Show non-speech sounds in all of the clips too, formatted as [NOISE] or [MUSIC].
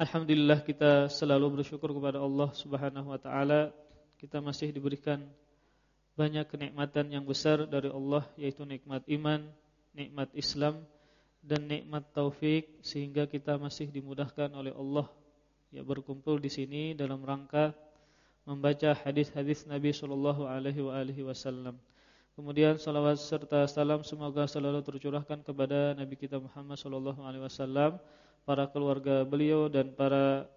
Alhamdulillah kita selalu bersyukur kepada Allah Subhanahu wa taala. Kita masih diberikan banyak kenikmatan yang besar dari Allah yaitu nikmat iman, nikmat Islam dan nikmat taufik sehingga kita masih dimudahkan oleh Allah ya berkumpul di sini dalam rangka membaca hadis-hadis Nabi sallallahu alaihi wasallam. Kemudian salawat serta salam semoga selalu tercurahkan kepada Nabi kita Muhammad sallallahu alaihi wasallam para keluarga beliau dan para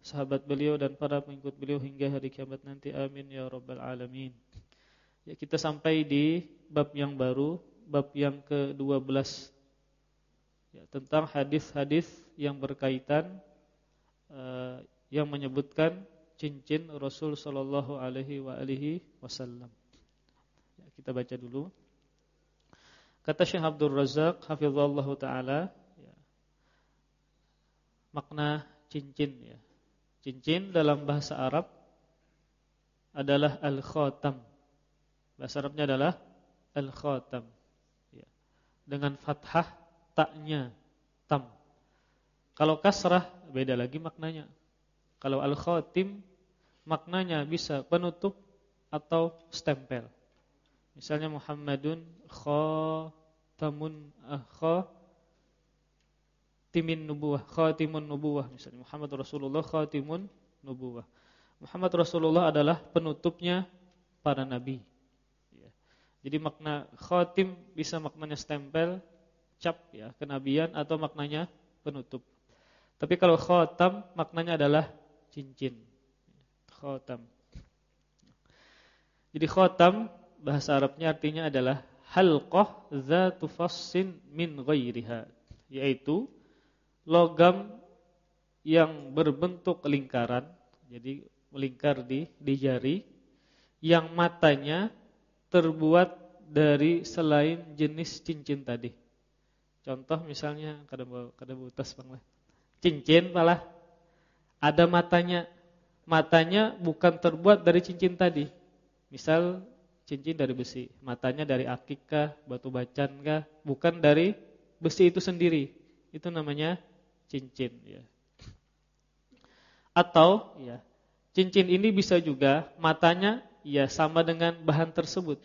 sahabat beliau dan para pengikut beliau hingga hari kiamat nanti. Amin ya rabbal alamin. Ya, kita sampai di bab yang baru, bab yang ke-12. Ya, tentang hadis-hadis yang berkaitan uh, yang menyebutkan cincin Rasul sallallahu alaihi wa alihi wasallam. Ya, kita baca dulu. Kata Syekh Abdul Razak hafizallahu taala makna cincin ya. Cincin dalam bahasa Arab adalah al-khatam. Bahasa Arabnya adalah al-khatam. Ya. Dengan fathah taknya tam. Kalau kasrah beda lagi maknanya. Kalau al-khatim maknanya bisa penutup atau stempel. Misalnya Muhammadun khatamun ah, khatimin nubuwah, khatimun nubuwah misalnya Muhammad Rasulullah khatimun nubuwah. Muhammad Rasulullah adalah penutupnya para nabi. Ya. Jadi makna khatim bisa maknanya stempel, cap ya, kenabian atau maknanya penutup. Tapi kalau khatam maknanya adalah cincin. Khatam. Jadi khatam bahasa Arabnya artinya adalah halqah zatu fassin min ghairiha, yaitu logam yang berbentuk lingkaran, jadi melingkar di di jari, yang matanya terbuat dari selain jenis cincin tadi. Contoh misalnya kada kada butas bang Cincin malah ada matanya. Matanya bukan terbuat dari cincin tadi. Misal cincin dari besi, matanya dari akikah, batu bacan kah, bukan dari besi itu sendiri. Itu namanya cincin ya. Atau ya, cincin ini bisa juga matanya ya sama dengan bahan tersebut.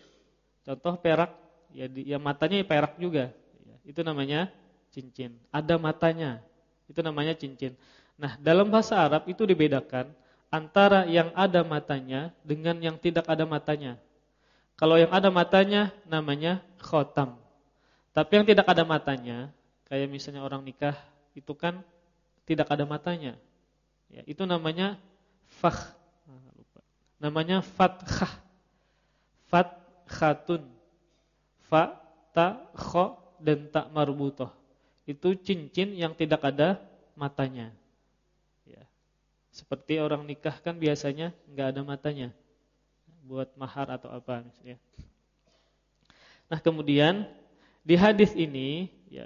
Contoh perak ya, ya matanya ya perak juga. Ya, itu namanya cincin. Ada matanya. Itu namanya cincin. Nah, dalam bahasa Arab itu dibedakan antara yang ada matanya dengan yang tidak ada matanya. Kalau yang ada matanya namanya khotam. Tapi yang tidak ada matanya, kayak misalnya orang nikah itu kan tidak ada matanya. Ya, itu namanya fakh. Namanya fathah. Fathatun. Fa, ta, kho, dan tak marbutoh. Itu cincin yang tidak ada matanya. Ya. Seperti orang nikah kan biasanya nggak ada matanya. Buat mahar atau apa misalnya. Nah, kemudian di hadis ini ya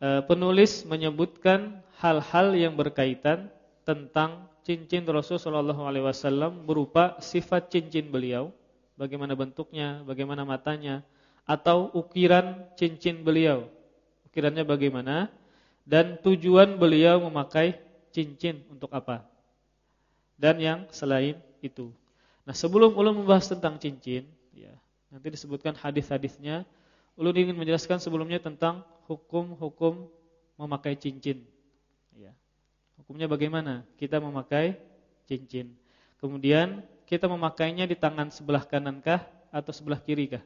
penulis menyebutkan hal-hal yang berkaitan tentang cincin Rasulullah SAW berupa sifat cincin beliau, bagaimana bentuknya, bagaimana matanya, atau ukiran cincin beliau, pikirannya bagaimana dan tujuan beliau memakai cincin untuk apa. Dan yang selain itu. Nah, sebelum ulun membahas tentang cincin, ya, nanti disebutkan hadis-hadisnya, ulun ingin menjelaskan sebelumnya tentang hukum-hukum memakai cincin. Ya. Hukumnya bagaimana? Kita memakai cincin. Kemudian kita memakainya di tangan sebelah kanankah atau sebelah kirikah?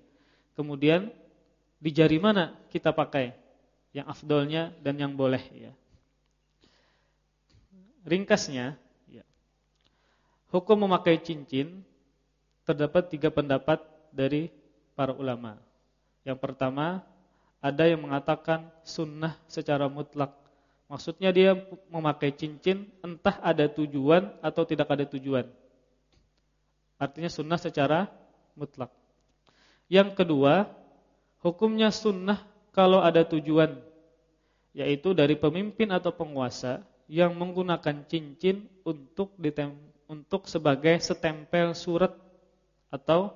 Kemudian di jari mana kita pakai? Yang afdolnya dan yang boleh ya. Ringkasnya, ya. hukum memakai cincin terdapat tiga pendapat dari para ulama. Yang pertama, ada yang mengatakan sunnah secara mutlak. Maksudnya dia memakai cincin entah ada tujuan atau tidak ada tujuan. Artinya sunnah secara mutlak. Yang kedua, hukumnya sunnah kalau ada tujuan, yaitu dari pemimpin atau penguasa yang menggunakan cincin untuk untuk sebagai setempel surat atau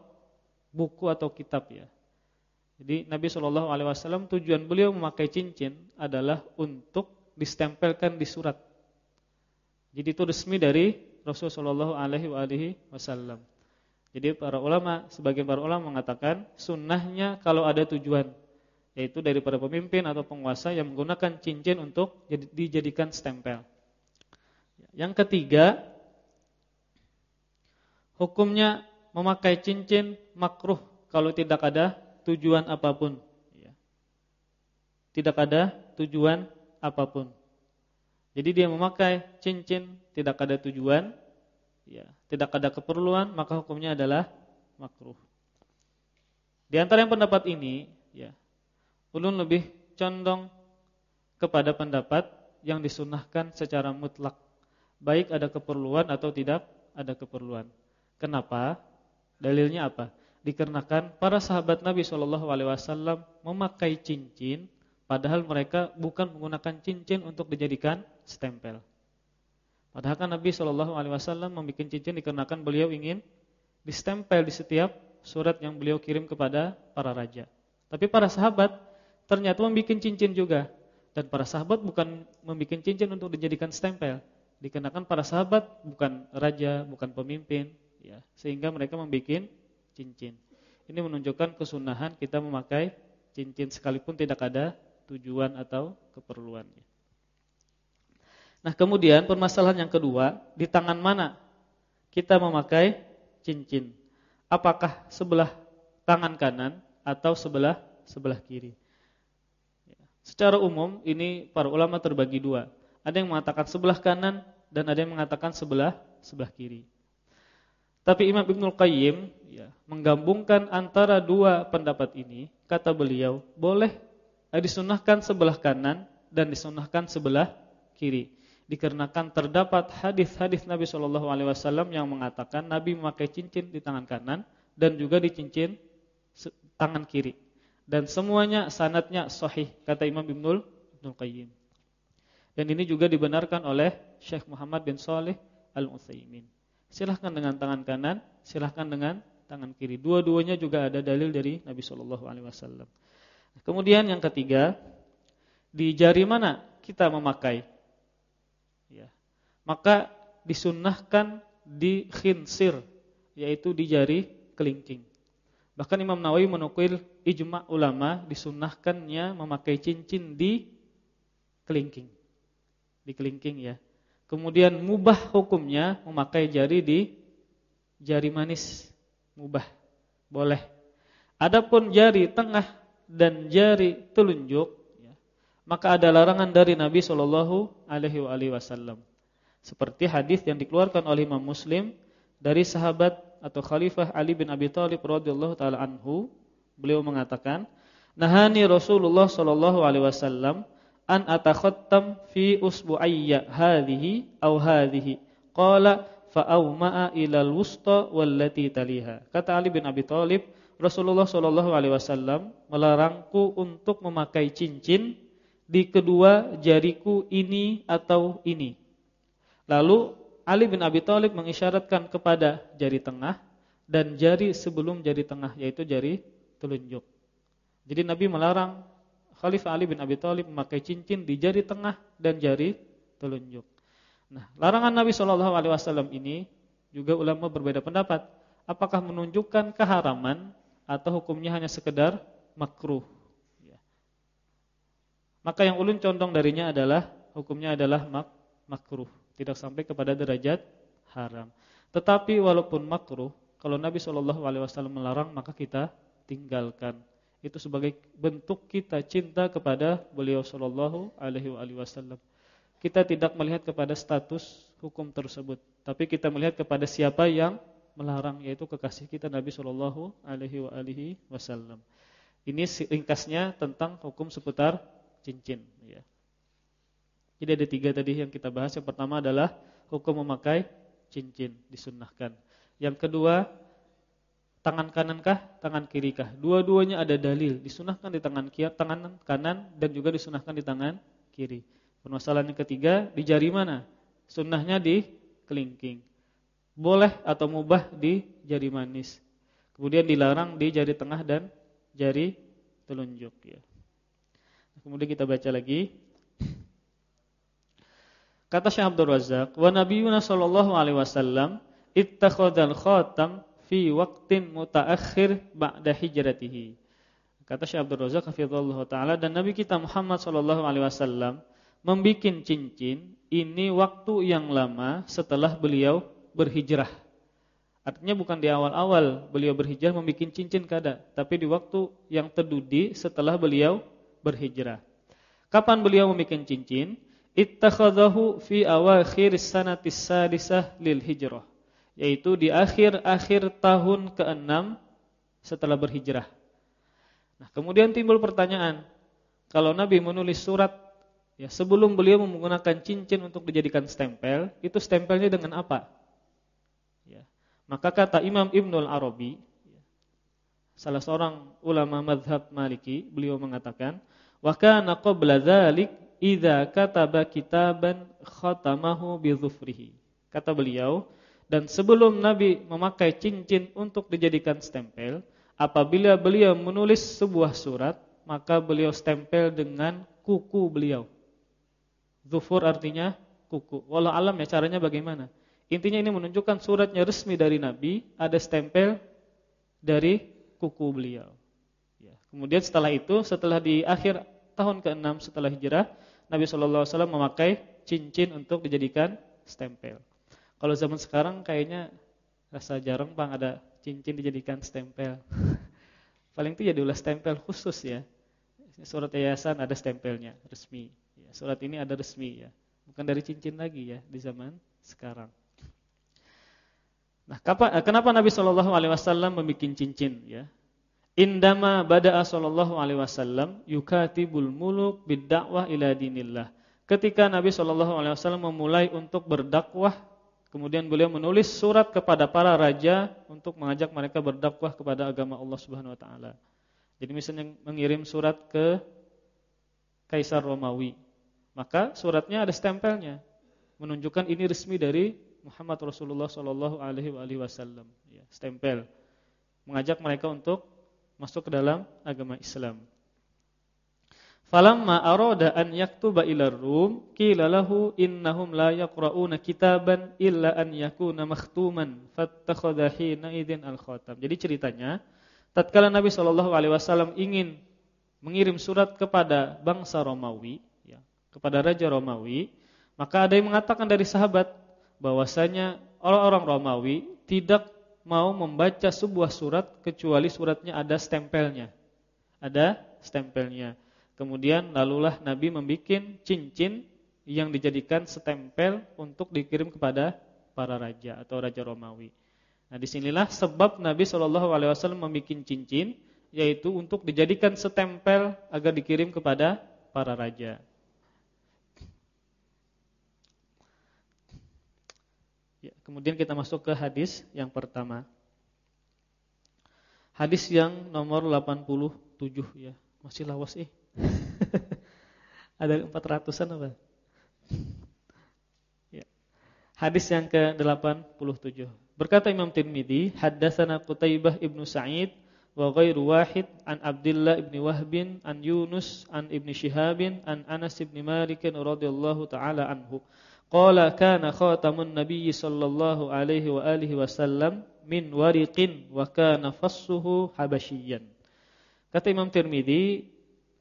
buku atau kitab ya. Jadi Nabi Shallallahu Alaihi Wasallam tujuan beliau memakai cincin adalah untuk distempelkan di surat. Jadi itu resmi dari Rasulullah Shallallahu Alaihi Wasallam. Jadi para ulama, sebagian para ulama mengatakan sunnahnya kalau ada tujuan, yaitu dari para pemimpin atau penguasa yang menggunakan cincin untuk dijadikan stempel. Yang ketiga, hukumnya memakai cincin makruh kalau tidak ada tujuan apa pun. Ya. Tidak ada tujuan apa pun. Jadi dia memakai cincin tidak ada tujuan, ya, tidak ada keperluan, maka hukumnya adalah makruh. Di antara yang pendapat ini, ya, ulun lebih condong kepada pendapat yang disunahkan secara mutlak, baik ada keperluan atau tidak ada keperluan. Kenapa? Dalilnya apa? Dikarenakan para sahabat Nabi Shallallahu Alaihi Wasallam memakai cincin, padahal mereka bukan menggunakan cincin untuk dijadikan stempel. Padahal kan Nabi Shallallahu Alaihi Wasallam membuat cincin dikarenakan beliau ingin distempel di setiap surat yang beliau kirim kepada para raja. Tapi para sahabat ternyata membuat cincin juga, dan para sahabat bukan membuat cincin untuk dijadikan stempel. Dikenakan para sahabat bukan raja, bukan pemimpin, ya, sehingga mereka membuat cincin. Ini menunjukkan kesunahan kita memakai cincin sekalipun tidak ada tujuan atau keperluannya. Nah, kemudian permasalahan yang kedua, di tangan mana kita memakai cincin? Apakah sebelah tangan kanan atau sebelah sebelah kiri? Secara umum ini para ulama terbagi dua. Ada yang mengatakan sebelah kanan dan ada yang mengatakan sebelah sebelah kiri. Tapi Imam Ibnul Qayyim ya, menggabungkan antara dua pendapat ini, kata beliau, boleh disunahkan sebelah kanan dan disunahkan sebelah kiri. Dikarenakan terdapat hadis-hadis Nabi Shallallahu alaihi wasallam yang mengatakan Nabi memakai cincin di tangan kanan dan juga di cincin tangan kiri. Dan semuanya sanatnya sahih kata Imam Ibnul Ibnul Qayyim. Dan ini juga dibenarkan oleh Syekh Muhammad bin Saleh Al-Utsaimin. Silahkan dengan tangan kanan, silahkan dengan tangan kiri. Dua-duanya juga ada dalil dari Nabi Shallallahu Alaihi Wasallam. Kemudian yang ketiga, di jari mana kita memakai? Ya. Maka disunnahkan di khinsir, yaitu di jari kelingking. Bahkan Imam Nawawi menukil ijma ulama disunnahkannya memakai cincin di kelingking. Di kelingking ya. Kemudian mubah hukumnya memakai jari di jari manis. Mubah. Boleh. Adapun jari tengah dan jari telunjuk ya, maka ada larangan dari Nabi Shallallahu alaihi wasallam. Seperti hadis yang dikeluarkan oleh Imam Muslim dari sahabat atau khalifah Ali bin Abi Thalib radhiyallahu taala anhu, beliau mengatakan, "Nahani Rasulullah sallallahu alaihi wasallam an atakhattam fi usbu'ayya hadhihi aw hadhihi qala fa awma'a ila al-wusta wallati taliha. Kata Ali bin Abi Thalib Rasulullah sallallahu alaihi wasallam melarangku untuk memakai cincin di kedua jariku ini atau ini. Lalu Ali bin Abi Thalib mengisyaratkan kepada jari tengah dan jari sebelum jari tengah yaitu jari telunjuk. Jadi Nabi melarang Khalifah Ali bin Abi Thalib memakai cincin di jari tengah dan jari telunjuk. Nah, larangan Nabi Shallallahu alaihi wasallam ini juga ulama berbeda pendapat. Apakah menunjukkan keharaman atau hukumnya hanya sekedar makruh? Ya. Maka yang ulun condong darinya adalah hukumnya adalah mak makruh, tidak sampai kepada derajat haram. Tetapi walaupun makruh, kalau Nabi Shallallahu alaihi wasallam melarang maka kita tinggalkan. Itu sebagai bentuk kita cinta kepada beliau Shallallahu alaihi wasallam. Kita tidak melihat kepada status hukum tersebut, tapi kita melihat kepada siapa yang melarang yaitu kekasih kita Nabi Shallallahu alaihi wasallam. Ini ringkasnya tentang hukum seputar cincin ya. Jadi ada tiga tadi yang kita bahas. Yang pertama adalah hukum memakai cincin disunnahkan. Yang kedua, tangan kanankah, tangan kirikah? Dua-duanya ada dalil, disunahkan di tangan kiri, tangan kanan dan juga disunahkan di tangan kiri. Permasalahan yang ketiga, di jari mana? Sunnahnya di kelingking. Boleh atau mubah di jari manis. Kemudian dilarang di jari tengah dan jari telunjuk ya. Kemudian kita baca lagi Kata Syekh Abdul Razak, "Wa nabiyuna sallallahu alaihi wasallam ittakhadhal khatam fi waqtin mutaakhir ba'da hijratihi." Kata Syekh Abdul Razak hafizallahu taala dan Nabi kita Muhammad sallallahu alaihi wasallam membikin cincin ini waktu yang lama setelah beliau berhijrah. Artinya bukan di awal-awal beliau berhijrah membikin cincin kada, tapi di waktu yang terdudi setelah beliau berhijrah. Kapan beliau membikin cincin? ittakhadahu fi awakhir sanatis sadisah lil hijrah yaitu di akhir-akhir tahun ke-6 setelah berhijrah. Nah, kemudian timbul pertanyaan, kalau Nabi menulis surat ya sebelum beliau menggunakan cincin untuk dijadikan stempel, itu stempelnya dengan apa? Ya. Maka kata Imam Ibnul Arabi, salah seorang ulama madhab Maliki, beliau mengatakan, "Wa kana qabla dzalik idza kataba kitaban khatamahu bi Kata beliau, dan sebelum Nabi memakai cincin untuk dijadikan stempel, apabila beliau menulis sebuah surat, maka beliau stempel dengan kuku beliau. Zufur artinya kuku. Walau alam ya caranya bagaimana? Intinya ini menunjukkan suratnya resmi dari Nabi, ada stempel dari kuku beliau. Ya. Kemudian setelah itu, setelah di akhir tahun ke-6 setelah hijrah, Nabi wasallam memakai cincin untuk dijadikan stempel. Kalau zaman sekarang kayaknya rasa jarang Bang ada cincin dijadikan stempel. [LAUGHS] Paling itu ya diulas stempel khusus ya. Surat yayasan ada stempelnya resmi. Ya, surat ini ada resmi ya. Bukan dari cincin lagi ya di zaman sekarang. Nah, kenapa Nabi Shallallahu alaihi wasallam membuat cincin ya? Indama bada'a sallallahu alaihi wasallam yukatibul muluk bid-da'wah ila dinillah. Ketika Nabi sallallahu alaihi wasallam memulai untuk berdakwah, kemudian beliau menulis surat kepada para raja untuk mengajak mereka berdakwah kepada agama Allah Subhanahu wa taala. Jadi misalnya mengirim surat ke Kaisar Romawi, maka suratnya ada stempelnya menunjukkan ini resmi dari Muhammad Rasulullah sallallahu alaihi wasallam, ya, stempel. Mengajak mereka untuk masuk ke dalam agama Islam. Falamma arada an yaktuba ila Rum qila lahu innahum la yaqra'una kitaban illa an yakuna makhtuman fattakhadha hina idzin al-khatam. Jadi ceritanya tatkala Nabi sallallahu alaihi wasallam ingin mengirim surat kepada bangsa Romawi ya, kepada raja Romawi, maka ada yang mengatakan dari sahabat bahwasanya orang-orang Romawi tidak mau membaca sebuah surat kecuali suratnya ada stempelnya. Ada stempelnya. Kemudian lalulah Nabi membuat cincin yang dijadikan stempel untuk dikirim kepada para raja atau raja Romawi. Nah, di sinilah sebab Nabi Shallallahu alaihi wasallam membuat cincin yaitu untuk dijadikan stempel agar dikirim kepada para raja. Ya, kemudian kita masuk ke hadis yang pertama. Hadis yang nomor 87 ya. Masih lawas eh. [LAUGHS] Ada 400-an apa? Ya. Hadis yang ke-87. Berkata Imam Tirmizi, haddatsana Qutaibah ibnu Sa'id wa ghairu wahid an Abdullah ibn Wahbin an Yunus an Ibn Shihabin an Anas ibn Malik radhiyallahu taala anhu qala kana khatamun nabiy sallallahu alaihi wa alihi wasallam min wariqin wa kana fassuhu habasyian kata Imam Tirmizi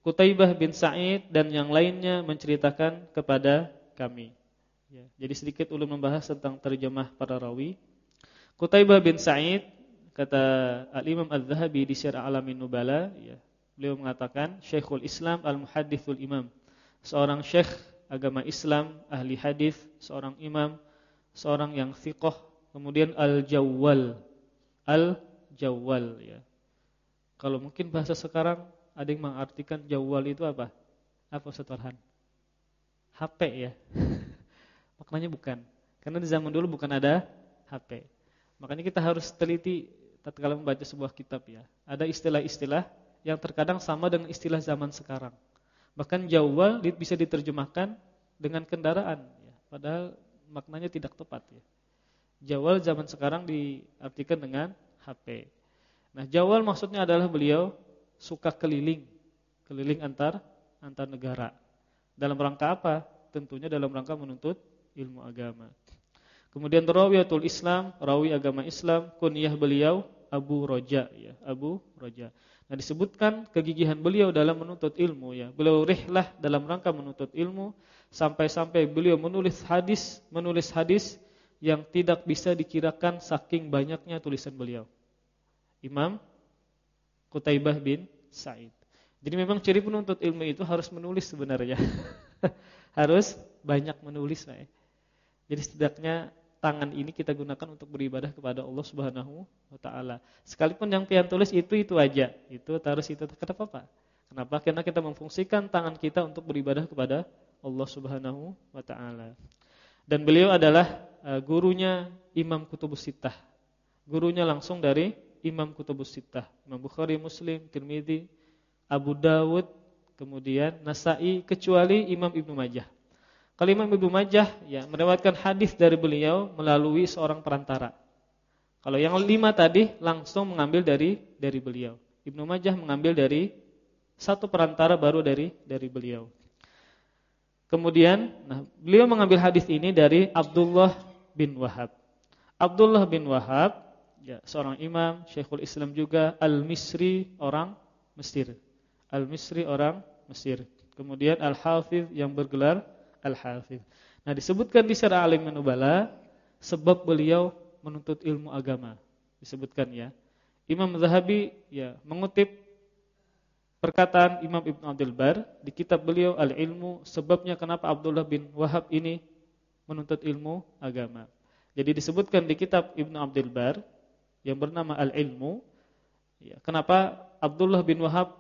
Kutaibah bin Sa'id dan yang lainnya menceritakan kepada kami. Ya, jadi sedikit ulun membahas tentang terjemah para rawi. Kutaibah bin Sa'id kata Al-Imam Al-Zahabi di Syiar Alamin Nubala ya, beliau mengatakan Syekhul Islam Al-Muhaddithul Imam seorang syekh agama Islam ahli hadis seorang imam seorang yang thiqah kemudian Al-Jawwal. Al-Jawwal ya. Kalau mungkin bahasa sekarang ada yang mengartikan jawwal itu apa apa Ustaz Farhan HP ya [LAUGHS] maknanya bukan karena di zaman dulu bukan ada HP Makanya kita harus teliti tatkala membaca sebuah kitab ya. Ada istilah-istilah yang terkadang sama dengan istilah zaman sekarang. Bahkan jawal bisa diterjemahkan dengan kendaraan ya. Padahal maknanya tidak tepat ya. Jawal zaman sekarang diartikan dengan HP. Nah, jawal maksudnya adalah beliau suka keliling, keliling antar antar negara. Dalam rangka apa? Tentunya dalam rangka menuntut ilmu agama. Kemudian rawiyatul Islam, rawi agama Islam, kunyah beliau Abu Roja ya, Abu Roja. Nah, disebutkan kegigihan beliau dalam menuntut ilmu ya. Beliau rihlah dalam rangka menuntut ilmu sampai-sampai beliau menulis hadis, menulis hadis yang tidak bisa dikirakan saking banyaknya tulisan beliau. Imam Qutaibah bin Sa'id. Jadi memang ciri penuntut ilmu itu harus menulis sebenarnya. [LAUGHS] harus banyak menulis ya. Jadi setidaknya tangan ini kita gunakan untuk beribadah kepada Allah Subhanahu wa taala. Sekalipun yang pian tulis itu itu aja, itu harus itu kenapa Pak? Kenapa? Karena kita memfungsikan tangan kita untuk beribadah kepada Allah Subhanahu wa taala. Dan beliau adalah uh, gurunya Imam Kutubus Sittah. Gurunya langsung dari Imam Kutubus Sittah, Imam Bukhari, Muslim, Tirmizi, Abu Dawud, kemudian Nasa'i kecuali Imam Ibnu Majah. Kalau Imam Ibnu Majah ya meriwayatkan hadis dari beliau melalui seorang perantara. Kalau yang lima tadi langsung mengambil dari dari beliau. Ibnu Majah mengambil dari satu perantara baru dari dari beliau. Kemudian, nah, beliau mengambil hadis ini dari Abdullah bin Wahab. Abdullah bin Wahab, ya, seorang imam, Syekhul Islam juga, Al-Misri orang Mesir. Al-Misri orang Mesir. Kemudian Al-Hafiz yang bergelar Al-Hafidh. Nah, disebutkan di Syarah Alim Nubala sebab beliau menuntut ilmu agama. Disebutkan ya. Imam Zahabi ya mengutip perkataan Imam Ibn Abdul Bar di kitab beliau Al-Ilmu sebabnya kenapa Abdullah bin Wahab ini menuntut ilmu agama. Jadi disebutkan di kitab Ibn Abdul Bar yang bernama Al-Ilmu ya, kenapa Abdullah bin Wahab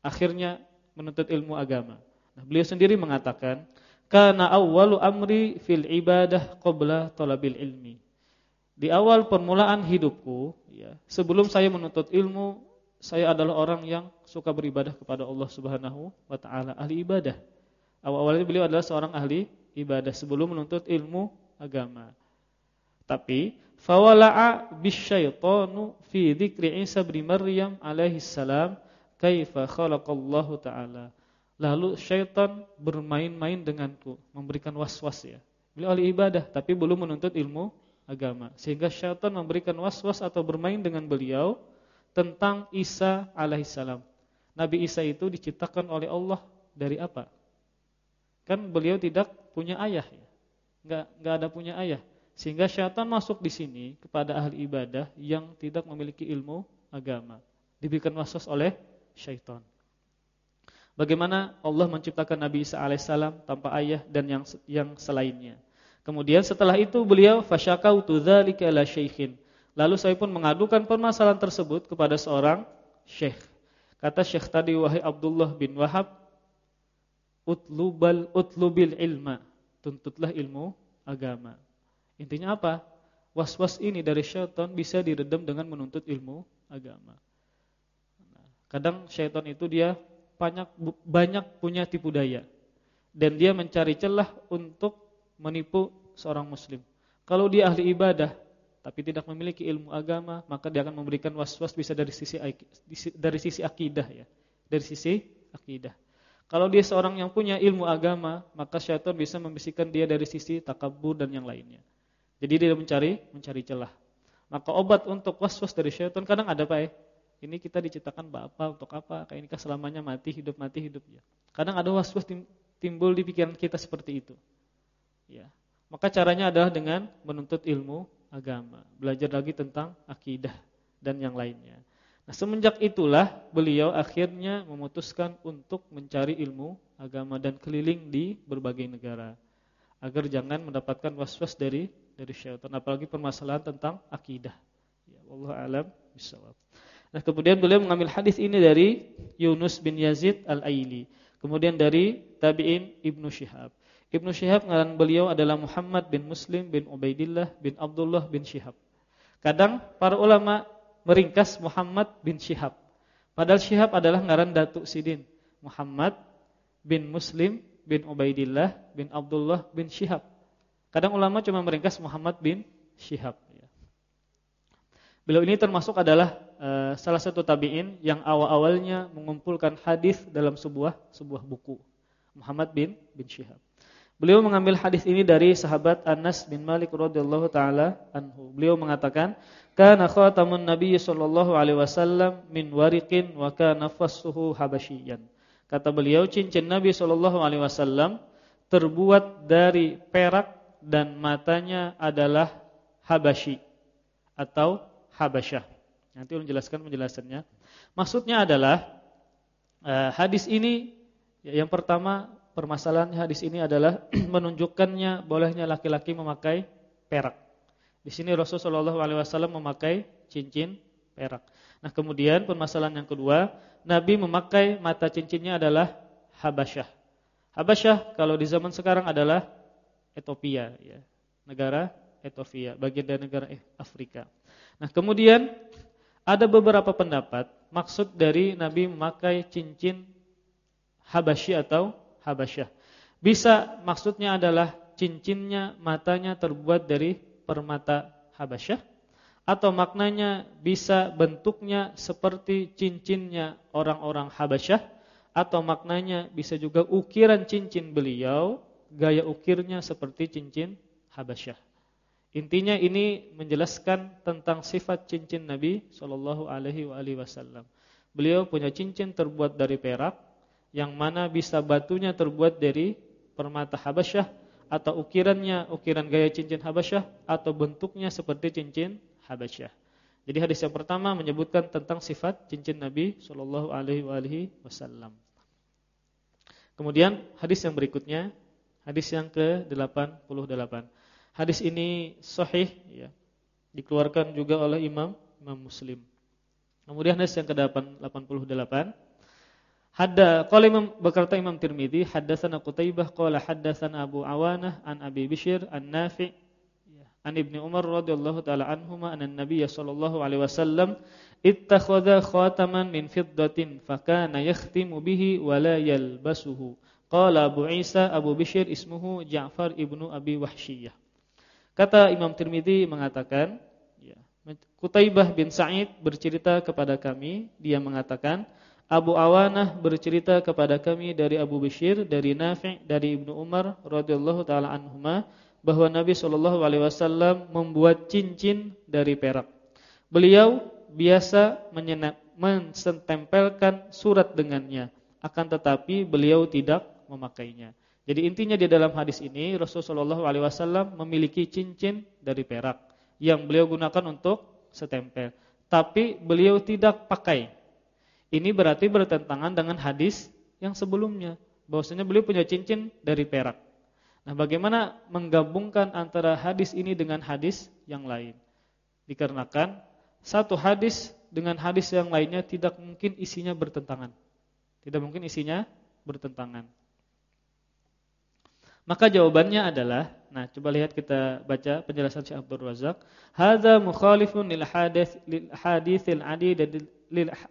akhirnya menuntut ilmu agama. Nah, beliau sendiri mengatakan, "Kana awwalu amri fil ibadah qabla talabil ilmi." Di awal permulaan hidupku, ya, sebelum saya menuntut ilmu, saya adalah orang yang suka beribadah kepada Allah Subhanahu wa taala, ahli ibadah. Awal-awalnya beliau adalah seorang ahli ibadah sebelum menuntut ilmu agama. Tapi fawala'a bisyaitanu fi dzikri Isa bin Maryam alaihi salam kaifa khalaqallahu ta'ala. Lalu syaitan bermain-main denganku, memberikan was-was ya. Beliau ahli ibadah tapi belum menuntut ilmu agama. Sehingga syaitan memberikan was-was atau bermain dengan beliau tentang Isa alaihissalam. Nabi Isa itu diciptakan oleh Allah dari apa? Kan beliau tidak punya ayah ya. Enggak enggak ada punya ayah. Sehingga syaitan masuk di sini kepada ahli ibadah yang tidak memiliki ilmu agama. Diberikan was-was oleh syaitan. Bagaimana Allah menciptakan Nabi Isa alaihissalam tanpa ayah dan yang yang selainnya. Kemudian setelah itu beliau fasyakautu dzalika la syaikhin. Lalu saya pun mengadukan permasalahan tersebut kepada seorang syekh. Kata syekh tadi wahai Abdullah bin Wahab, utlubal utlubil ilma. Tuntutlah ilmu agama. Intinya apa? Was-was ini dari syaitan bisa diredam dengan menuntut ilmu agama. Nah, kadang syaitan itu dia banyak banyak punya tipu daya dan dia mencari celah untuk menipu seorang muslim. Kalau dia ahli ibadah, tapi tidak memiliki ilmu agama, maka dia akan memberikan was-was bisa dari sisi dari sisi akidah ya. Dari sisi akidah. Kalau dia seorang yang punya ilmu agama, maka syaitan bisa membisikkan dia dari sisi takabur dan yang lainnya. Jadi dia mencari mencari celah. Maka obat untuk was-was dari syaitan kadang ada Pak ya. Ini kita diciptakan apa untuk apa? Kayak ini kan selamanya mati hidup mati hidup ya. Kadang ada was-was timbul di pikiran kita seperti itu. Ya. Maka caranya adalah dengan menuntut ilmu agama, belajar lagi tentang akidah dan yang lainnya. Nah, semenjak itulah beliau akhirnya memutuskan untuk mencari ilmu agama dan keliling di berbagai negara agar jangan mendapatkan was-was dari dari syaitan apalagi permasalahan tentang akidah. Ya Allah alam bisawab. Nah, kemudian beliau mengambil hadis ini dari Yunus bin Yazid Al-Aili, kemudian dari tabi'in Ibnu Syihab. Ibnu Syihab ngaran beliau adalah Muhammad bin Muslim bin Ubaidillah bin Abdullah bin Syihab. Kadang para ulama meringkas Muhammad bin Syihab. Padahal Syihab adalah ngaran Datuk Sidin. Muhammad bin Muslim bin Ubaidillah bin Abdullah bin Syihab. Kadang ulama cuma meringkas Muhammad bin Syihab. Beliau ini termasuk adalah uh, salah satu tabi'in yang awal-awalnya mengumpulkan hadis dalam sebuah sebuah buku. Muhammad bin bin Syihab. Beliau mengambil hadis ini dari sahabat Anas bin Malik radhiyallahu taala anhu. Beliau mengatakan, "Kana khatamun Nabi sallallahu alaihi wasallam min wariqin wa kana fassuhu habasyian." Kata beliau, cincin Nabi sallallahu alaihi wasallam terbuat dari perak dan matanya adalah habasyi atau habasyah. Nanti ulun jelaskan penjelasannya. Maksudnya adalah uh, hadis ini yang pertama permasalahan hadis ini adalah [CLEARS THROAT] menunjukkannya bolehnya laki-laki memakai perak. Di sini Rasulullah SAW memakai cincin perak. Nah kemudian permasalahan yang kedua, Nabi memakai mata cincinnya adalah Habasyah. Habasyah kalau di zaman sekarang adalah Ethiopia, ya. negara Ethiopia, bagian dari negara Afrika. Nah kemudian ada beberapa pendapat maksud dari Nabi memakai cincin Habasyi atau Habasyah. Bisa maksudnya adalah cincinnya matanya terbuat dari permata Habasyah atau maknanya bisa bentuknya seperti cincinnya orang-orang Habasyah atau maknanya bisa juga ukiran cincin beliau gaya ukirnya seperti cincin Habasyah. Intinya ini menjelaskan tentang sifat cincin Nabi Shallallahu alaihi wasallam. Beliau punya cincin terbuat dari perak yang mana bisa batunya terbuat dari permata Habasyah atau ukirannya ukiran gaya cincin Habasyah atau bentuknya seperti cincin Habasyah. Jadi hadis yang pertama menyebutkan tentang sifat cincin Nabi Shallallahu alaihi wasallam. Kemudian hadis yang berikutnya, hadis yang ke-88. Hadis ini sahih ya. Dikeluarkan juga oleh Imam Imam Muslim. Kemudian hadis yang ke-88 Hadda qala Imam berkata Imam Tirmizi haddatsana Qutaibah qala haddatsana Abu Awanah an Abi Bishr an Nafi' an Ibnu Umar radhiyallahu taala anhuma anna Nabiy sallallahu alaihi wasallam ittakhadha khataman min fiddatin fakana yakhtimu bihi wa la yalbasuhu qala Abu Isa Abu Bishr ismuhu Ja'far ibnu Abi Wahsyiyah Kata Imam Tirmizi mengatakan ya, Qutaibah bin Sa'id bercerita kepada kami dia mengatakan Abu Awanah bercerita kepada kami dari Abu Bashir, dari Nafi', dari Ibnu Umar radhiyallahu taala anhuma bahwa Nabi Shallallahu alaihi wasallam membuat cincin dari perak. Beliau biasa menstempelkan surat dengannya, akan tetapi beliau tidak memakainya. Jadi intinya di dalam hadis ini Rasulullah alaihi wasallam memiliki cincin dari perak yang beliau gunakan untuk setempel, tapi beliau tidak pakai ini berarti bertentangan dengan hadis yang sebelumnya, bahwasanya beliau punya cincin dari perak. Nah, bagaimana menggabungkan antara hadis ini dengan hadis yang lain? Dikarenakan satu hadis dengan hadis yang lainnya tidak mungkin isinya bertentangan. Tidak mungkin isinya bertentangan. Maka jawabannya adalah, nah coba lihat kita baca penjelasan Syekh Abdul Razak, hadza mukhalifun lil hadits lil haditsil adid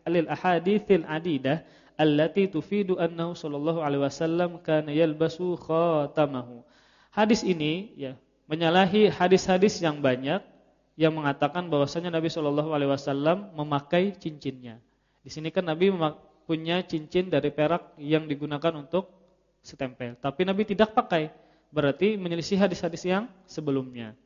lil ahaditsil adidah allati tufidu annahu sallallahu alaihi wasallam kana yalbasu khatamahu. Hadis ini ya menyalahi hadis-hadis yang banyak yang mengatakan bahwasanya Nabi Shallallahu alaihi wasallam memakai cincinnya. Di sini kan Nabi punya cincin dari perak yang digunakan untuk setempel, tapi Nabi tidak pakai. Berarti menyelisih hadis-hadis yang sebelumnya.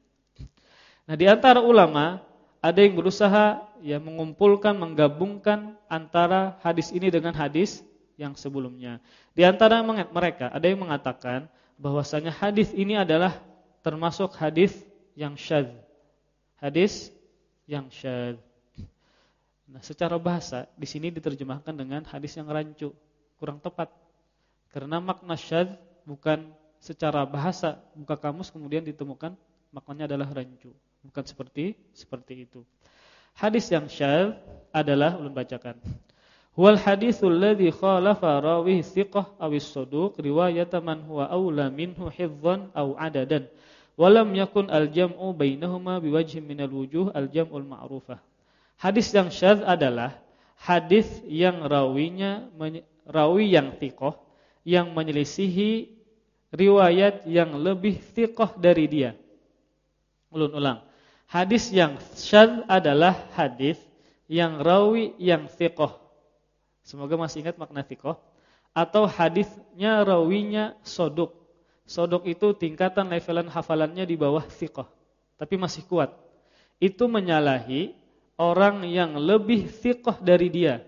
Nah, di antara ulama ada yang berusaha ya mengumpulkan, menggabungkan antara hadis ini dengan hadis yang sebelumnya. Di antara mereka ada yang mengatakan bahwasanya hadis ini adalah termasuk hadis yang syadz hadis yang syad. Nah, secara bahasa di sini diterjemahkan dengan hadis yang rancu, kurang tepat. Karena makna syad bukan secara bahasa, buka kamus kemudian ditemukan maknanya adalah rancu, bukan seperti seperti itu. Hadis yang syad adalah ulun bacakan. Wal haditsul ladzi khalafa rawih thiqah aw as-saduq riwayat man huwa aula minhu hifdhan aw adadan Walam yakun al-jam'u bainahuma biwajhin minal wujuh al-jam'ul ma'rufah. Hadis yang syadz adalah hadis yang rawinya rawi yang thiqah yang menyelisihi riwayat yang lebih thiqah dari dia. Ulun ulang. Hadis yang syadz adalah hadis yang rawi yang thiqah. Semoga masih ingat makna thiqah atau hadisnya rawinya soduk Sodok itu tingkatan levelan hafalannya di bawah thiqah, tapi masih kuat. Itu menyalahi orang yang lebih thiqah dari dia,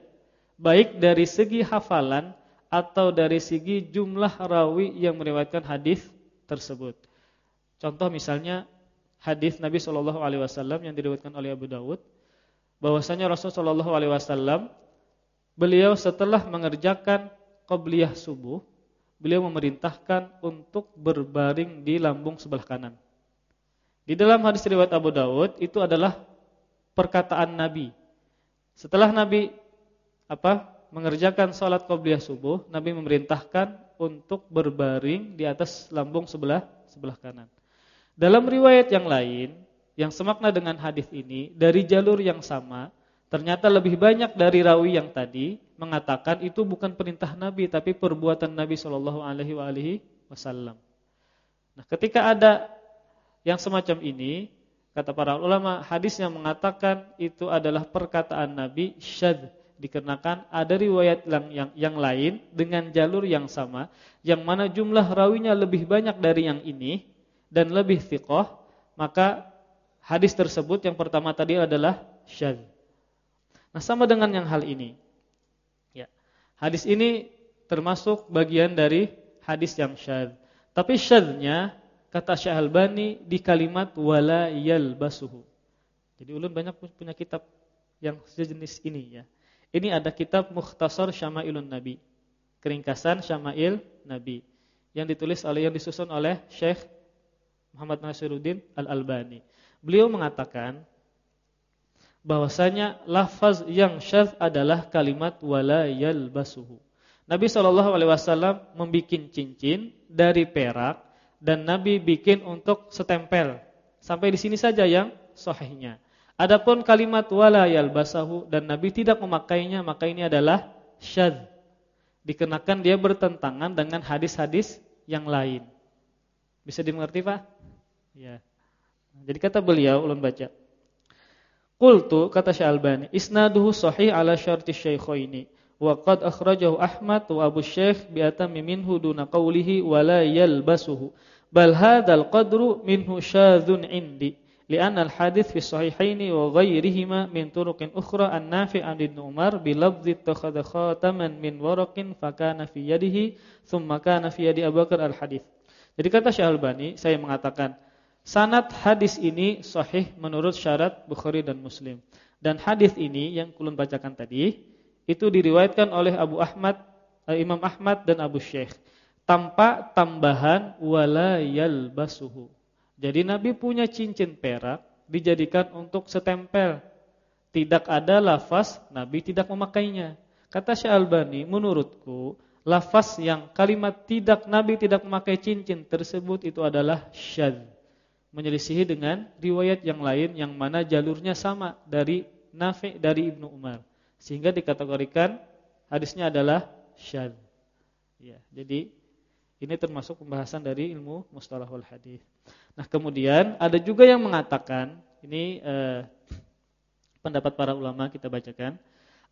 baik dari segi hafalan atau dari segi jumlah rawi yang meriwayatkan hadis tersebut. Contoh misalnya hadis Nabi Shallallahu alaihi wasallam yang diriwayatkan oleh Abu Dawud bahwasanya Rasulullah Shallallahu alaihi wasallam beliau setelah mengerjakan qabliyah subuh beliau memerintahkan untuk berbaring di lambung sebelah kanan. Di dalam hadis riwayat Abu Dawud itu adalah perkataan Nabi. Setelah Nabi apa? mengerjakan salat qabliyah subuh, Nabi memerintahkan untuk berbaring di atas lambung sebelah sebelah kanan. Dalam riwayat yang lain yang semakna dengan hadis ini dari jalur yang sama, ternyata lebih banyak dari rawi yang tadi mengatakan itu bukan perintah Nabi tapi perbuatan Nabi Shallallahu alaihi wasallam. Nah, ketika ada yang semacam ini, kata para ulama, hadis yang mengatakan itu adalah perkataan Nabi syad dikarenakan ada riwayat yang, yang yang lain dengan jalur yang sama yang mana jumlah rawinya lebih banyak dari yang ini dan lebih thiqah, maka hadis tersebut yang pertama tadi adalah syad. Nah, sama dengan yang hal ini. Hadis ini termasuk bagian dari hadis yang syadz. Tapi syadznya kata Syekh Albani di kalimat wala yalbasuhu. Jadi ulun banyak punya kitab yang sejenis ini ya. Ini ada kitab Mukhtasar Syama'ilun Nabi. Keringkasan Syama'il Nabi yang ditulis oleh yang disusun oleh Syekh Muhammad Nasiruddin Al-Albani. Beliau mengatakan bahwasanya lafaz yang syadz adalah kalimat wala yalbasuhu. Nabi Shallallahu alaihi wasallam membikin cincin dari perak dan Nabi bikin untuk setempel. Sampai di sini saja yang sahihnya. Adapun kalimat wala yalbasahu dan Nabi tidak memakainya, maka ini adalah syadz. Dikenakan dia bertentangan dengan hadis-hadis yang lain. Bisa dimengerti, Pak? Ya. Jadi kata beliau ulun baca Qultu kata Syalbani, isnaduhu sahih ala syarti syaikhaini wa qad akhrajahu Ahmad wa Abu Syekh bi atammi minhu duna qawlihi wa la yalbasuhu. Bal hadzal qadru minhu syadzun indi. Lianna al-hadits fi sahihaini wa ghairihima min turuqin ukhra an-Nafi' an Ibn Umar bi takhadha khataman min waraqin fa kana fi yadihi thumma kana fi yadi Abu Bakar al-hadits. Jadi kata Syalbani, saya mengatakan Sanad hadis ini sahih menurut syarat Bukhari dan Muslim. Dan hadis ini yang kulun bacakan tadi itu diriwayatkan oleh Abu Ahmad, eh, Imam Ahmad dan Abu Syekh tanpa tambahan wala yalbasuhu. Jadi Nabi punya cincin perak dijadikan untuk setempel. Tidak ada lafaz Nabi tidak memakainya. Kata Syalbani, menurutku lafaz yang kalimat tidak Nabi tidak memakai cincin tersebut itu adalah syadz menyelisihi dengan riwayat yang lain yang mana jalurnya sama dari Nafi dari Ibnu Umar sehingga dikategorikan hadisnya adalah syad. Ya, jadi ini termasuk pembahasan dari ilmu mustalahul hadis. Nah, kemudian ada juga yang mengatakan ini uh, pendapat para ulama kita bacakan.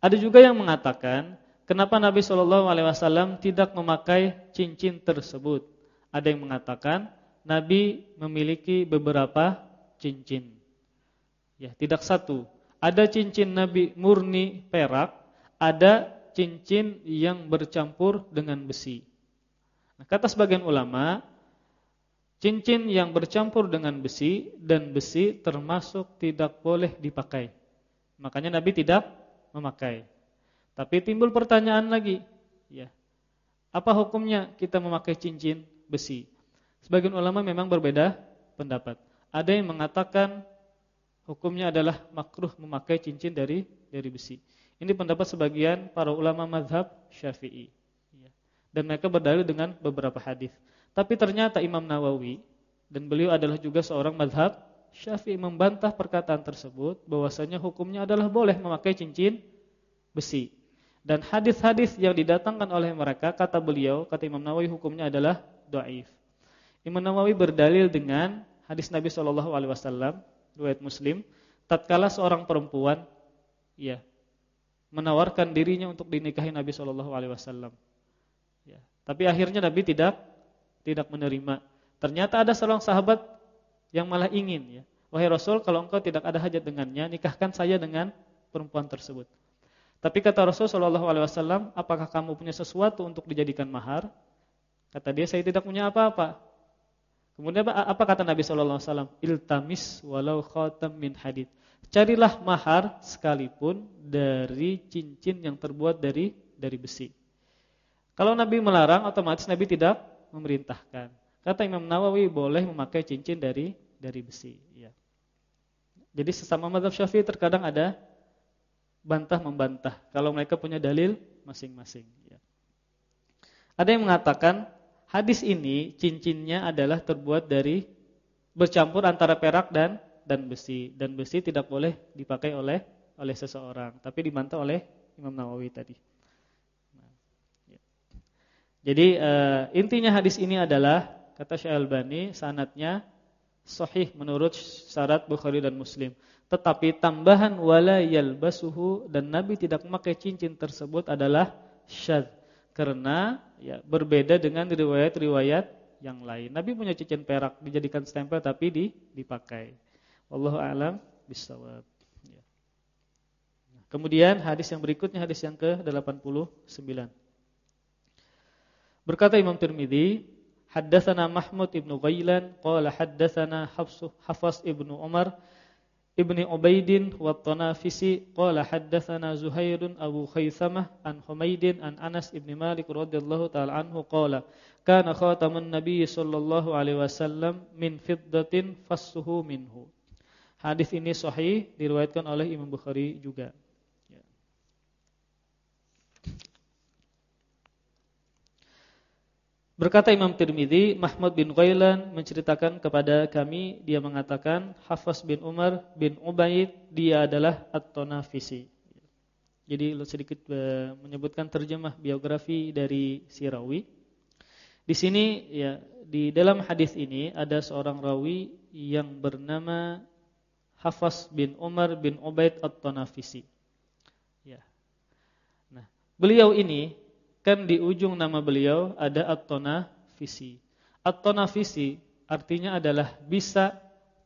Ada juga yang mengatakan kenapa Nabi Shallallahu alaihi wasallam tidak memakai cincin tersebut. Ada yang mengatakan Nabi memiliki beberapa cincin. Ya, tidak satu. Ada cincin Nabi murni perak, ada cincin yang bercampur dengan besi. Nah, kata sebagian ulama, cincin yang bercampur dengan besi dan besi termasuk tidak boleh dipakai. Makanya Nabi tidak memakai. Tapi timbul pertanyaan lagi, ya. Apa hukumnya kita memakai cincin besi. Sebagian ulama memang berbeda pendapat. Ada yang mengatakan hukumnya adalah makruh memakai cincin dari dari besi. Ini pendapat sebagian para ulama mazhab Syafi'i. Ya. Dan mereka berdalil dengan beberapa hadis. Tapi ternyata Imam Nawawi dan beliau adalah juga seorang mazhab Syafi'i membantah perkataan tersebut bahwasanya hukumnya adalah boleh memakai cincin besi. Dan hadis-hadis yang didatangkan oleh mereka kata beliau, kata Imam Nawawi hukumnya adalah dhaif. Imam Nawawi berdalil dengan hadis Nabi Shallallahu alaihi wasallam riwayat Muslim, tatkala seorang perempuan ya menawarkan dirinya untuk dinikahi Nabi Shallallahu alaihi wasallam. Ya, tapi akhirnya Nabi tidak tidak menerima. Ternyata ada seorang sahabat yang malah ingin ya. Wahai Rasul, kalau engkau tidak ada hajat dengannya, nikahkan saya dengan perempuan tersebut. Tapi kata Rasul Shallallahu alaihi wasallam, apakah kamu punya sesuatu untuk dijadikan mahar? Kata dia, saya tidak punya apa-apa. Kemudian apa, kata Nabi Shallallahu Alaihi Wasallam? Iltamis walau khatam min hadid. Carilah mahar sekalipun dari cincin yang terbuat dari dari besi. Kalau Nabi melarang, otomatis Nabi tidak memerintahkan. Kata Imam Nawawi boleh memakai cincin dari dari besi. Ya. Jadi sesama mazhab Syafi'i terkadang ada bantah membantah. Kalau mereka punya dalil masing-masing. Ya. Ada yang mengatakan Hadis ini cincinnya adalah terbuat dari bercampur antara perak dan dan besi dan besi tidak boleh dipakai oleh oleh seseorang, tapi dimantau oleh Imam Nawawi tadi. Jadi uh, intinya hadis ini adalah kata Syekh Albani sanatnya sahih menurut syarat Bukhari dan Muslim. Tetapi tambahan wala yalbasuhu dan Nabi tidak memakai cincin tersebut adalah syadz karena ya berbeda dengan riwayat-riwayat yang lain. Nabi punya cincin perak dijadikan stempel tapi di, dipakai. Wallahu a'lam bishawab. Ya. Kemudian hadis yang berikutnya hadis yang ke-89. Berkata Imam Tirmizi, haddatsana Mahmud ibnu Ghailan qala haddatsana Hafs ibnu Umar Ibni Ubaidin wa Tanafisi qala haddatsana Zuhairun Abu Khaysamah an Humaidin an Anas ibn Malik radhiyallahu taala anhu qala kana khatamun nabiy sallallahu alaihi wasallam min fiddatin fassuhu minhu. Hadis ini sahih diriwayatkan oleh Imam Bukhari juga. Berkata Imam Tirmidzi, Mahmud bin Ghailan menceritakan kepada kami, dia mengatakan Hafs bin Umar bin Ubaid dia adalah At-Tanafisi. Jadi sedikit e, menyebutkan terjemah biografi dari si rawi. Di sini ya di dalam hadis ini ada seorang rawi yang bernama Hafs bin Umar bin Ubaid At-Tanafisi. Ya. Nah, beliau ini kan di ujung nama beliau ada at-tona visi. At-tona visi artinya adalah bisa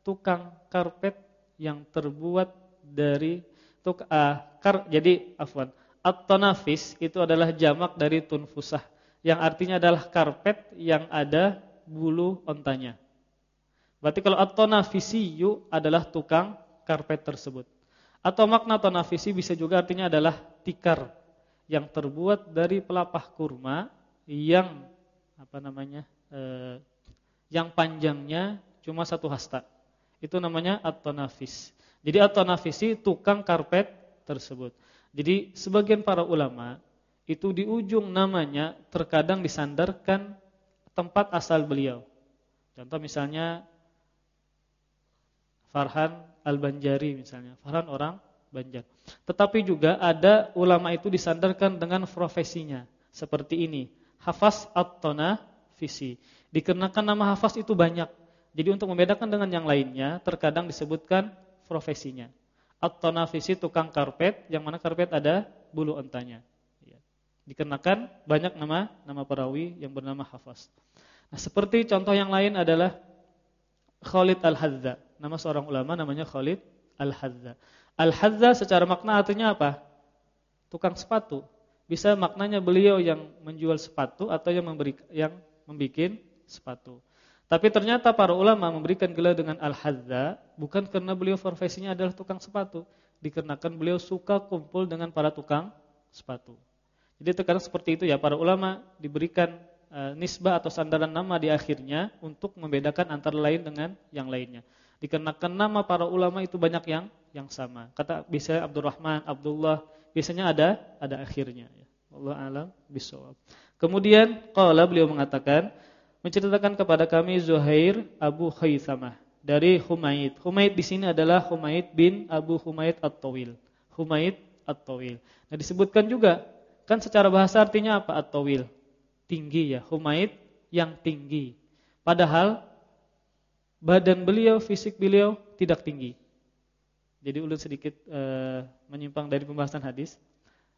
tukang karpet yang terbuat dari tuk uh, kar, jadi afwan. At-tonafis itu adalah jamak dari tunfusah yang artinya adalah karpet yang ada bulu ontanya. Berarti kalau at-tonafisiyu adalah tukang karpet tersebut. Atau makna tonafisi bisa juga artinya adalah tikar yang terbuat dari pelapah kurma yang apa namanya eh, yang panjangnya cuma satu hasta. Itu namanya at-tanafis. Jadi at-tanafisi tukang karpet tersebut. Jadi sebagian para ulama itu di ujung namanya terkadang disandarkan tempat asal beliau. Contoh misalnya Farhan Al-Banjari misalnya. Farhan orang Banjar. Tetapi juga ada ulama itu disandarkan dengan profesinya. Seperti ini. Hafaz at-tona visi. Dikarenakan nama hafaz itu banyak. Jadi untuk membedakan dengan yang lainnya, terkadang disebutkan profesinya. At-tanafisi tukang karpet, yang mana karpet ada bulu ontanya. Ya. Dikenakan banyak nama nama perawi yang bernama Hafaz. Nah, seperti contoh yang lain adalah Khalid Al-Hadza. Nama seorang ulama namanya Khalid Al-Hadza. Al-Hadza secara makna artinya apa? Tukang sepatu. Bisa maknanya beliau yang menjual sepatu atau yang memberi yang membuat sepatu. Tapi ternyata para ulama memberikan gelar dengan Al-Hadza bukan karena beliau profesinya adalah tukang sepatu, dikarenakan beliau suka kumpul dengan para tukang sepatu. Jadi terkadang seperti itu ya para ulama diberikan e, nisbah atau sandaran nama di akhirnya untuk membedakan antara lain dengan yang lainnya. Dikarenakan nama para ulama itu banyak yang yang sama. Kata bisa Abdurrahman, Abdullah, biasanya ada ada akhirnya ya. Allah alam bisawab. Kemudian qala beliau mengatakan menceritakan kepada kami Zuhair Abu Khaythamah dari Humaid. Humaid di sini adalah Humaid bin Abu Humaid At-Tawil. Humaid At-Tawil. Nah, disebutkan juga kan secara bahasa artinya apa At-Tawil? Tinggi ya, Humaid yang tinggi. Padahal badan beliau, fisik beliau tidak tinggi. Jadi ulun sedikit uh, menyimpang dari pembahasan hadis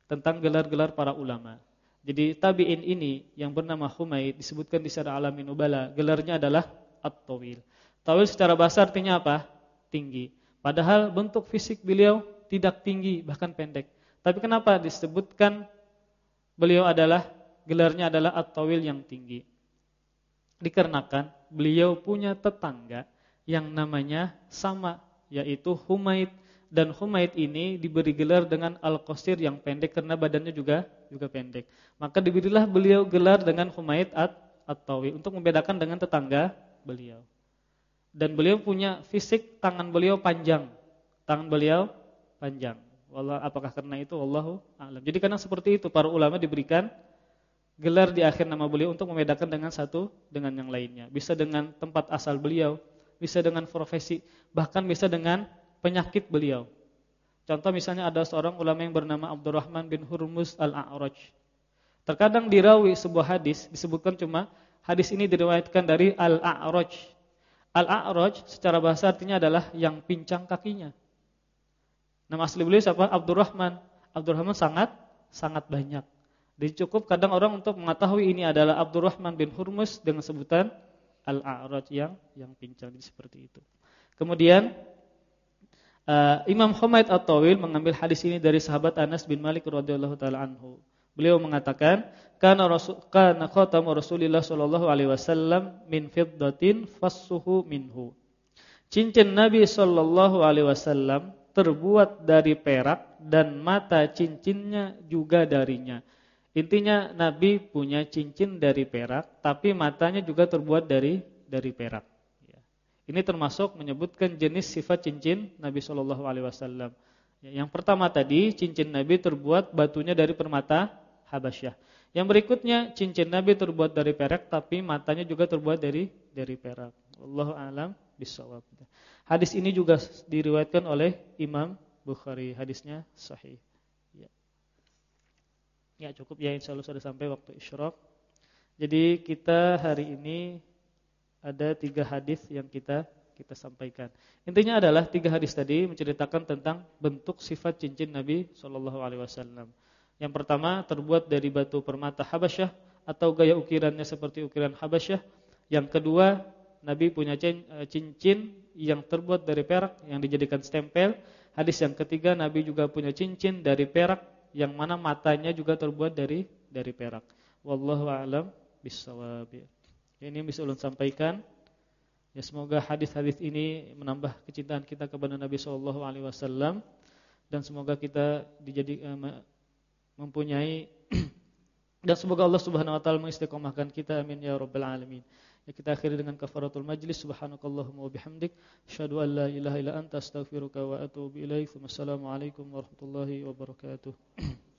tentang gelar-gelar para ulama. Jadi tabi'in ini yang bernama Humaid disebutkan di Sirah Alamin Ubala, gelarnya adalah At-Tawil. Tawil secara bahasa artinya apa? Tinggi. Padahal bentuk fisik beliau tidak tinggi, bahkan pendek. Tapi kenapa disebutkan beliau adalah gelarnya adalah At-Tawil yang tinggi? Dikarenakan beliau punya tetangga yang namanya sama, yaitu Humaid dan Humaid ini diberi gelar dengan Al-Qasir yang pendek karena badannya juga juga pendek. Maka diberilah beliau gelar dengan Humaid at-Tawi untuk membedakan dengan tetangga beliau. Dan beliau punya fisik tangan beliau panjang. Tangan beliau panjang. Wallah apakah karena itu wallahu a'lam. Jadi karena seperti itu para ulama diberikan gelar di akhir nama beliau untuk membedakan dengan satu dengan yang lainnya. Bisa dengan tempat asal beliau, bisa dengan profesi, bahkan bisa dengan penyakit beliau. Contoh misalnya ada seorang ulama yang bernama Abdurrahman bin Hurmuz Al-A'raj. Terkadang dirawi sebuah hadis disebutkan cuma hadis ini diriwayatkan dari Al-A'raj. Al-A'raj secara bahasa artinya adalah yang pincang kakinya. Nama asli beliau siapa? Abdurrahman. Abdurrahman sangat sangat banyak. Dicukup kadang orang untuk mengetahui ini adalah Abdurrahman bin Hurmuz dengan sebutan Al-A'raj yang yang pincang seperti itu. Kemudian Uh, Imam Humaid At-Tawil mengambil hadis ini dari sahabat Anas bin Malik radhiyallahu taala anhu. Beliau mengatakan, "Kana rasul kana khatamu Rasulillah sallallahu alaihi wasallam min fiddatin fassuhu minhu." Cincin Nabi sallallahu alaihi wasallam terbuat dari perak dan mata cincinnya juga darinya. Intinya Nabi punya cincin dari perak, tapi matanya juga terbuat dari dari perak. Ini termasuk menyebutkan jenis sifat cincin Nabi Shallallahu Alaihi Wasallam. Ya, yang pertama tadi cincin Nabi terbuat batunya dari permata Habasyah. Yang berikutnya cincin Nabi terbuat dari perak tapi matanya juga terbuat dari dari perak. Allahu alam bisawab. Hadis ini juga diriwayatkan oleh Imam Bukhari. Hadisnya sahih. Ya. Cukup ya insyaallah sudah sampai waktu isyraq. Jadi kita hari ini ada tiga hadis yang kita kita sampaikan. Intinya adalah tiga hadis tadi menceritakan tentang bentuk sifat cincin Nabi Shallallahu Alaihi Wasallam. Yang pertama terbuat dari batu permata Habasyah atau gaya ukirannya seperti ukiran Habasyah. Yang kedua Nabi punya eh, cincin yang terbuat dari perak yang dijadikan stempel. Hadis yang ketiga Nabi juga punya cincin dari perak yang mana matanya juga terbuat dari dari perak. Wallahu a'lam bishawab. Ini yang bisa ulun sampaikan. Ya semoga hadis-hadis ini menambah kecintaan kita kepada Nabi Shallallahu alaihi wasallam dan semoga kita dijadi uh, mempunyai [CLEARS THROAT] dan semoga Allah Subhanahu wa taala mengistiqomahkan kita amin ya rabbal alamin. Ya kita akhiri dengan kafaratul majlis subhanakallahumma wa bihamdik asyhadu an la ilaha illa anta astaghfiruka wa atubu ilaik. Wassalamualaikum warahmatullahi wabarakatuh. [CLEARS THROAT]